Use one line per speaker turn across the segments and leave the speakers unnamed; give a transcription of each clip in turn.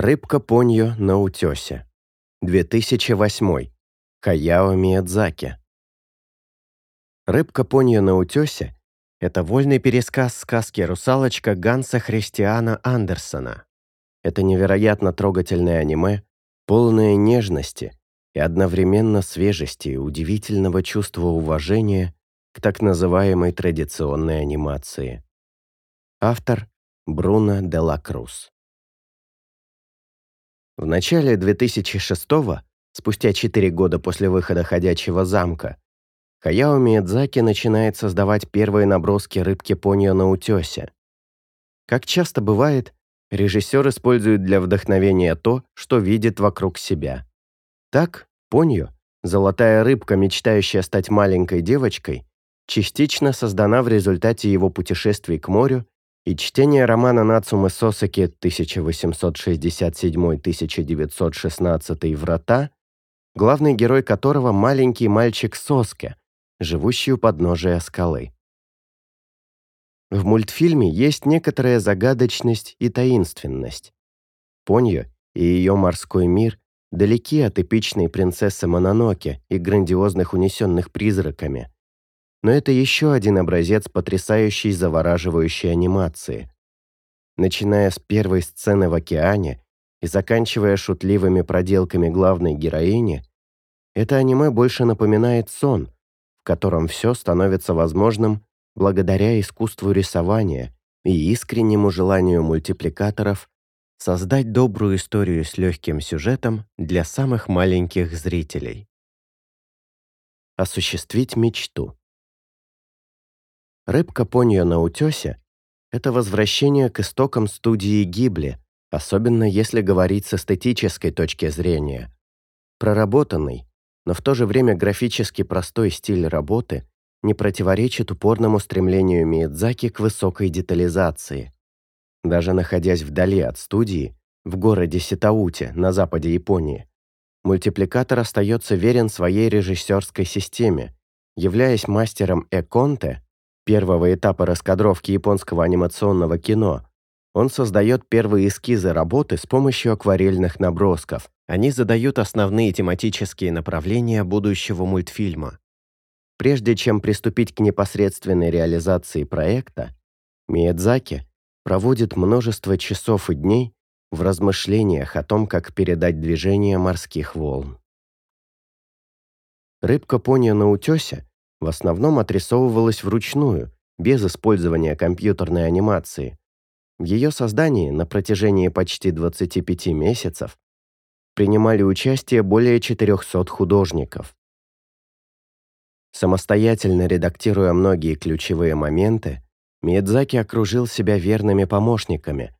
Рыбка Поньо на утесе. 2008. Хаяо Миядзаки. Рыбка Поньо на утесе – это вольный пересказ сказки «Русалочка» Ганса Христиана Андерсона. Это невероятно трогательное аниме, полное нежности и одновременно свежести и удивительного чувства уважения к так называемой традиционной анимации. Автор – Бруно де ла Круз. В начале 2006-го, спустя 4 года после выхода «Ходячего замка», Хаяо Миядзаки начинает создавать первые наброски рыбки Поньо на утёсе. Как часто бывает, режиссер использует для вдохновения то, что видит вокруг себя. Так, Поньо, золотая рыбка, мечтающая стать маленькой девочкой, частично создана в результате его путешествий к морю и чтение романа Нацумы Сосаки 1867-1916 «Врата», главный герой которого маленький мальчик Соске, живущий у подножия скалы. В мультфильме есть некоторая загадочность и таинственность. Поньо и ее морской мир далеки от эпичной принцессы Мононоке и грандиозных унесенных призраками – но это еще один образец потрясающей завораживающей анимации. Начиная с первой сцены в океане и заканчивая шутливыми проделками главной героини, это аниме больше напоминает сон, в котором все становится возможным благодаря искусству рисования и искреннему желанию мультипликаторов создать добрую историю с легким сюжетом для самых маленьких зрителей. Осуществить мечту. Рыбка Поньо на утесе — это возвращение к истокам студии Гибли, особенно если говорить с эстетической точки зрения. Проработанный, но в то же время графически простой стиль работы не противоречит упорному стремлению Миядзаки к высокой детализации. Даже находясь вдали от студии, в городе Ситауте на западе Японии, мультипликатор остается верен своей режиссерской системе, являясь мастером Эконте первого этапа раскадровки японского анимационного кино, он создает первые эскизы работы с помощью акварельных набросков. Они задают основные тематические направления будущего мультфильма. Прежде чем приступить к непосредственной реализации проекта, Миядзаки проводит множество часов и дней в размышлениях о том, как передать движение морских волн. Рыбка-пони на утесе в основном отрисовывалась вручную, без использования компьютерной анимации. В ее создании на протяжении почти 25 месяцев принимали участие более 400 художников. Самостоятельно редактируя многие ключевые моменты, Миядзаки окружил себя верными помощниками.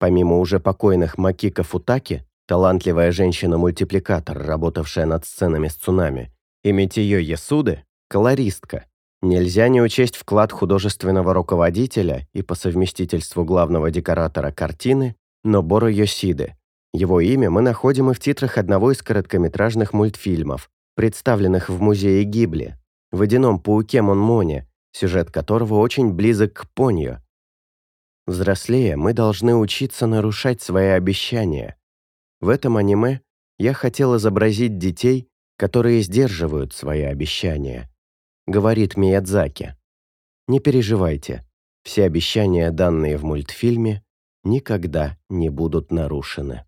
Помимо уже покойных Макика Футаки, талантливая женщина-мультипликатор, работавшая над сценами с цунами, и Митиё Ясуды, колористка. Нельзя не учесть вклад художественного руководителя и по совместительству главного декоратора картины Ноборо Йосиды. Его имя мы находим и в титрах одного из короткометражных мультфильмов, представленных в музее Гибли, «Водяном пауке Монмоне», сюжет которого очень близок к Поньо. Взрослея, мы должны учиться нарушать свои обещания. В этом аниме я хотел изобразить детей, которые сдерживают свои обещания говорит Миядзаки. Не переживайте, все обещания, данные в мультфильме, никогда не будут нарушены.